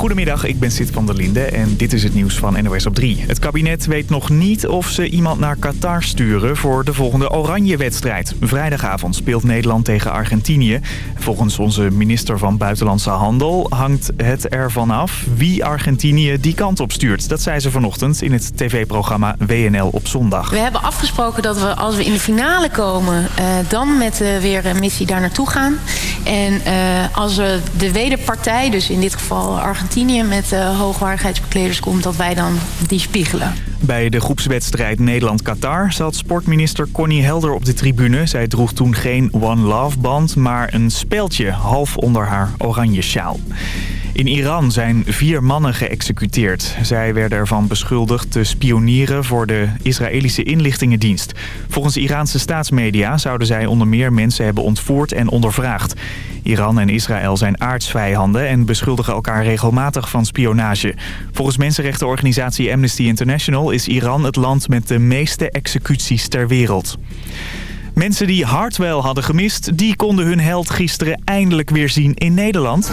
Goedemiddag, ik ben Sid van der Linde en dit is het nieuws van NOS op 3. Het kabinet weet nog niet of ze iemand naar Qatar sturen voor de volgende Oranje-wedstrijd. Vrijdagavond speelt Nederland tegen Argentinië. Volgens onze minister van Buitenlandse Handel hangt het ervan af wie Argentinië die kant op stuurt. Dat zei ze vanochtend in het tv-programma WNL op zondag. We hebben afgesproken dat we als we in de finale komen, uh, dan met uh, weer een missie daar naartoe gaan. En uh, als we de wederpartij, dus in dit geval Argentinië met uh, hoogwaardigheidsbekleders komt... dat wij dan die spiegelen. Bij de groepswedstrijd Nederland-Qatar zat sportminister Connie Helder op de tribune. Zij droeg toen geen One Love band, maar een speldje half onder haar oranje sjaal. In Iran zijn vier mannen geëxecuteerd. Zij werden ervan beschuldigd te spionieren voor de Israëlische inlichtingendienst. Volgens Iraanse staatsmedia zouden zij onder meer mensen hebben ontvoerd en ondervraagd. Iran en Israël zijn aardsvijanden en beschuldigen elkaar regelmatig van spionage. Volgens mensenrechtenorganisatie Amnesty International is Iran het land met de meeste executies ter wereld. Mensen die Hartwell hadden gemist, die konden hun held gisteren eindelijk weer zien in Nederland.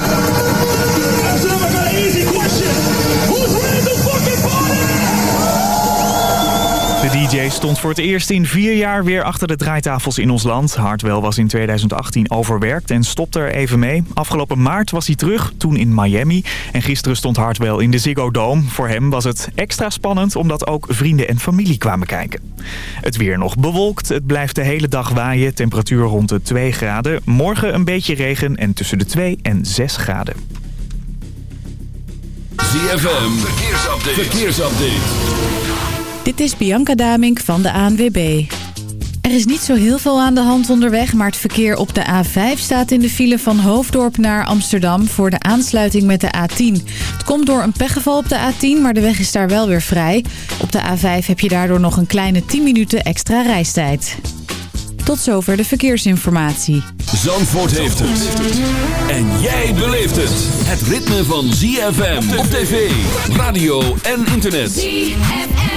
DJ stond voor het eerst in vier jaar weer achter de draaitafels in ons land. Hartwell was in 2018 overwerkt en stopte er even mee. Afgelopen maart was hij terug, toen in Miami. En gisteren stond Hartwell in de Ziggo Dome. Voor hem was het extra spannend omdat ook vrienden en familie kwamen kijken. Het weer nog bewolkt. Het blijft de hele dag waaien. Temperatuur rond de 2 graden. Morgen een beetje regen en tussen de 2 en 6 graden. ZFM, verkeersupdate. verkeersupdate. Dit is Bianca Damink van de ANWB. Er is niet zo heel veel aan de hand onderweg, maar het verkeer op de A5 staat in de file van Hoofddorp naar Amsterdam voor de aansluiting met de A10. Het komt door een pechgeval op de A10, maar de weg is daar wel weer vrij. Op de A5 heb je daardoor nog een kleine 10 minuten extra reistijd. Tot zover de verkeersinformatie. Zandvoort heeft het. En jij beleeft het. Het ritme van ZFM op tv, radio en internet. ZFM.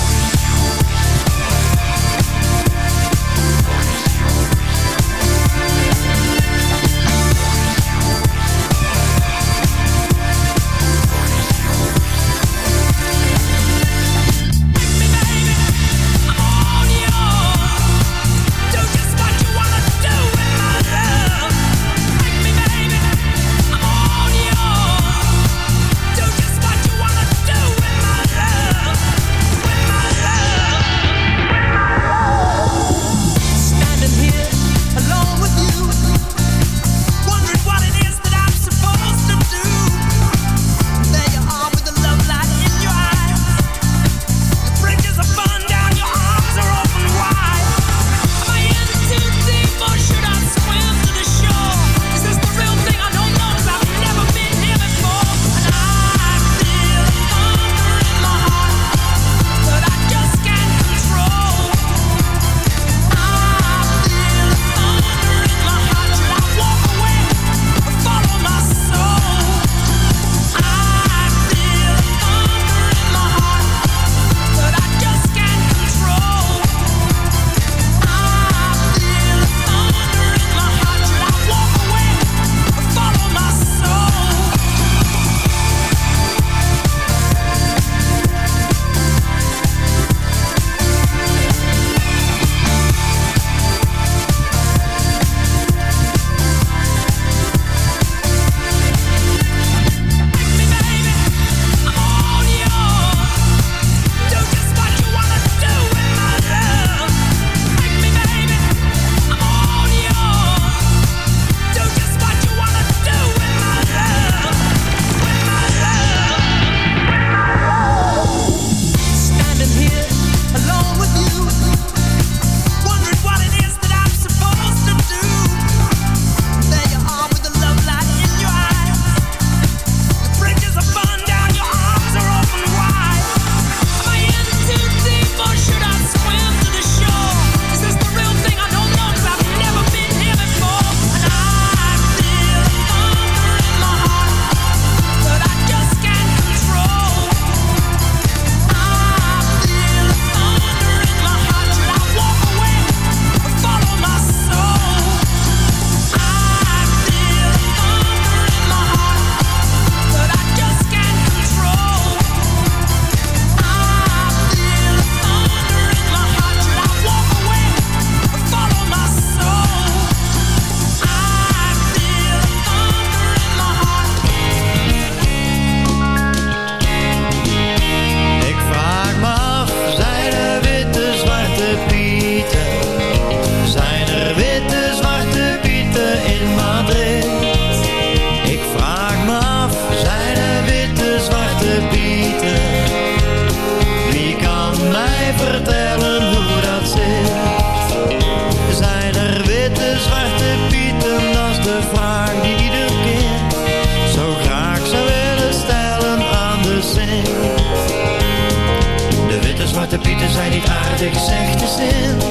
vertellen hoe dat zit. Zijn er witte, zwarte pieten, dat is de vraag die de kind zo graag zou willen stellen aan de zin. De witte, zwarte pieten zijn niet aardig, zegt de zin.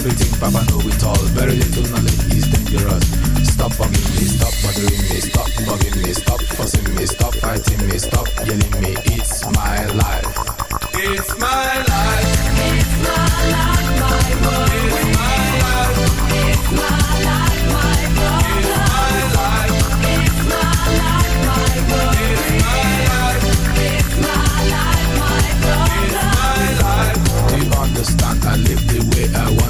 Everything, Papa know it all. Very little knowledge is dangerous. Stop bugging me, stop bothering me, stop bugging me, stop fussing me, stop fighting me, stop yelling me. It's my life. It's my life. It's my life, my world. It's my life. It's my life, my world. It's my life. It's my life, my world. It's my life. It's my life, my world. It's my life. Do you understand? I live the way I want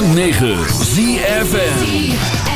106.9 ZFN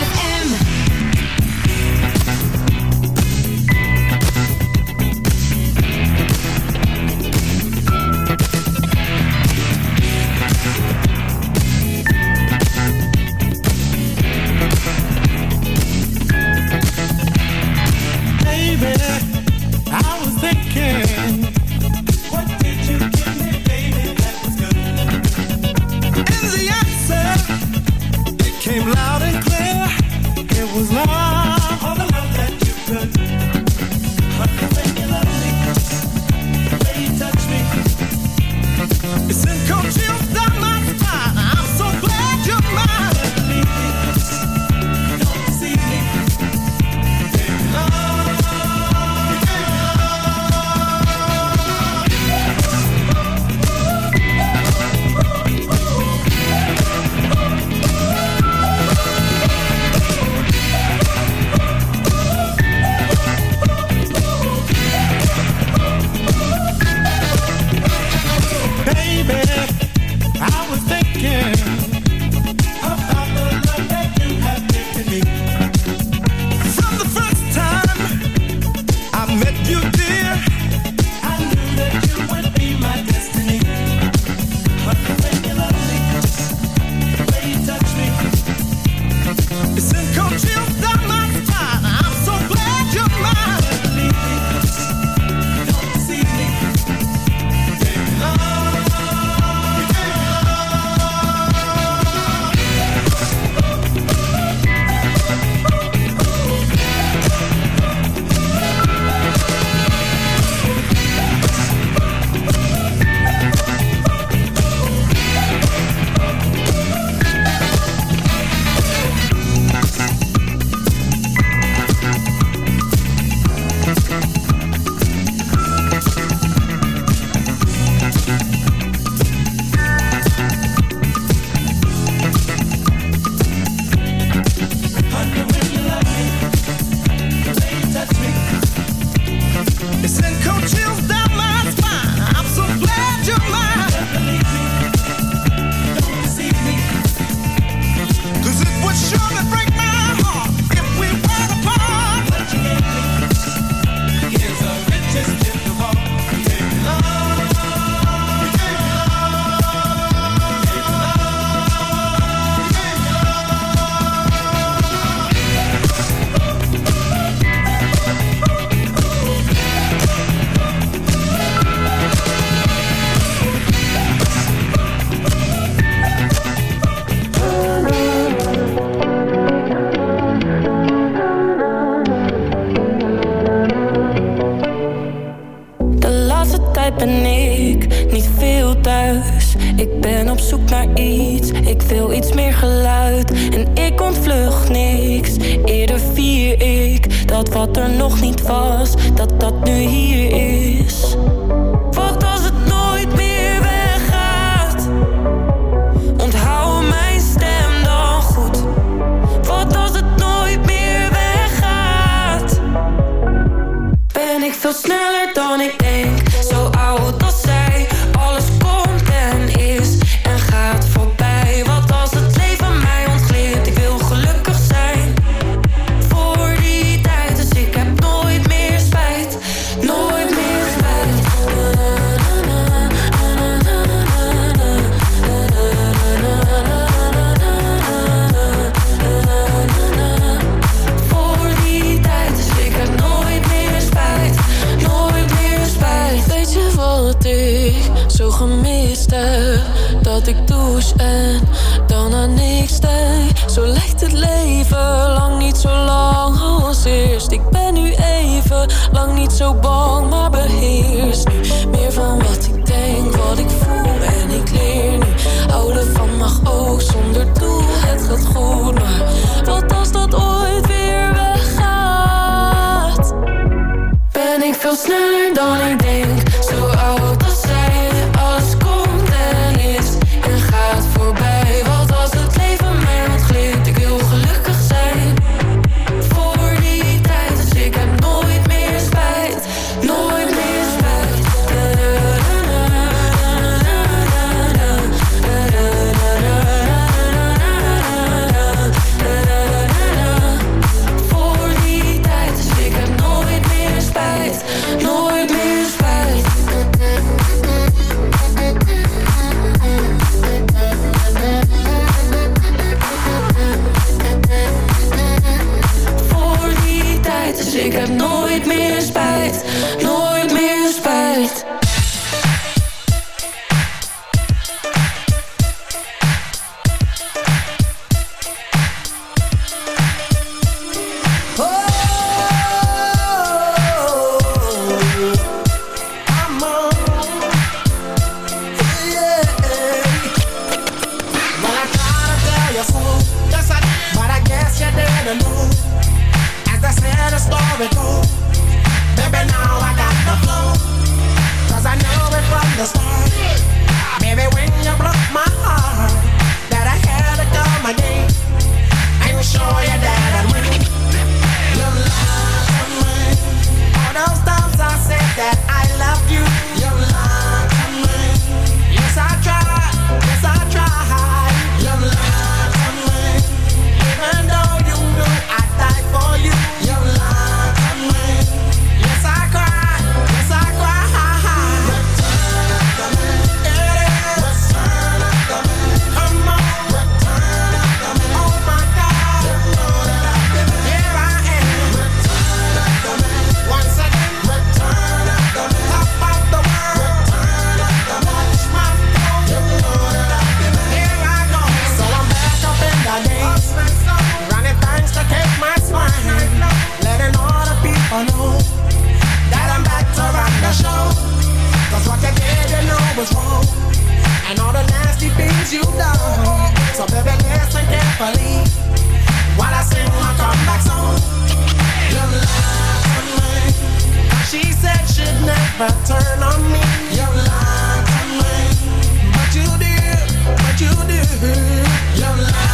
No Your life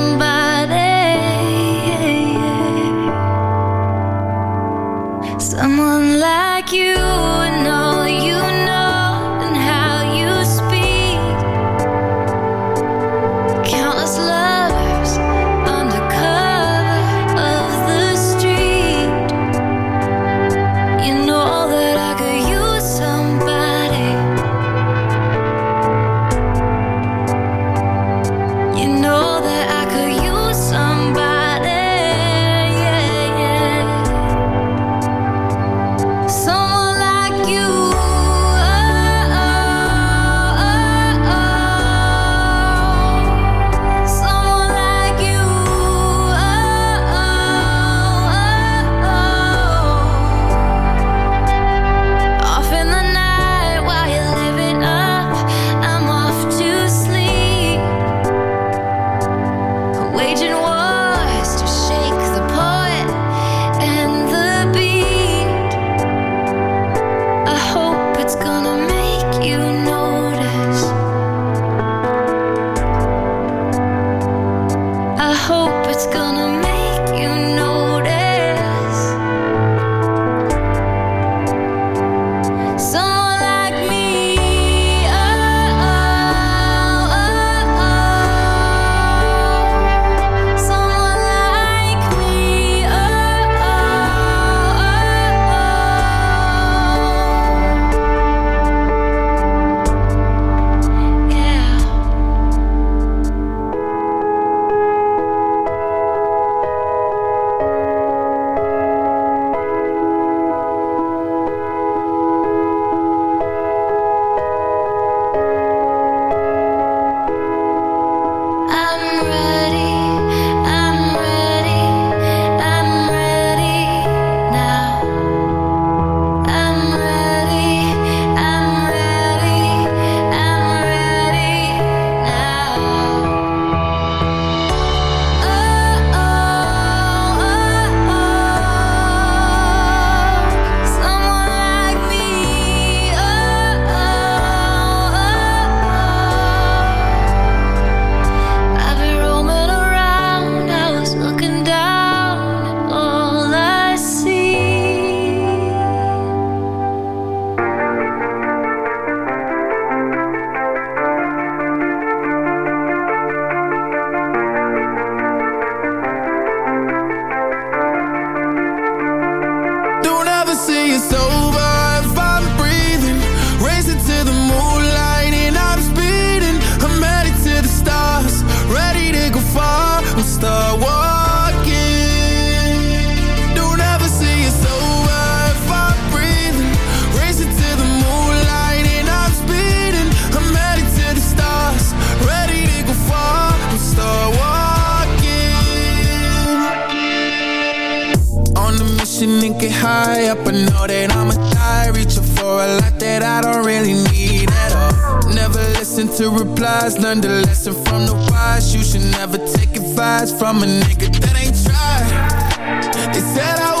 Get high up. I know that I'ma die. Reaching for a lot that I don't really need at all. Never listen to replies. Learn the lesson from the wise. You should never take advice from a nigga that ain't tried. They said I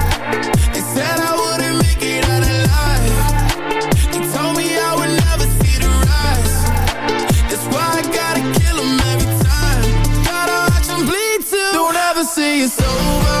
It's over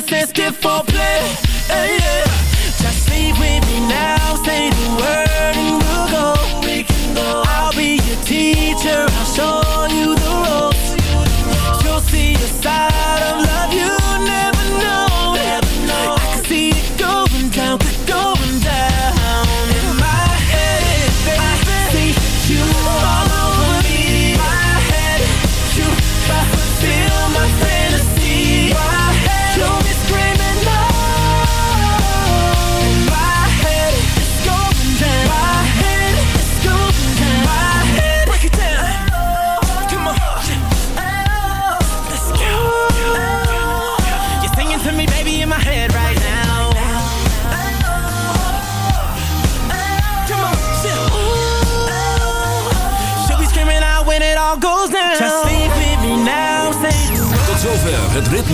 the sensitive for play. Hey, yeah.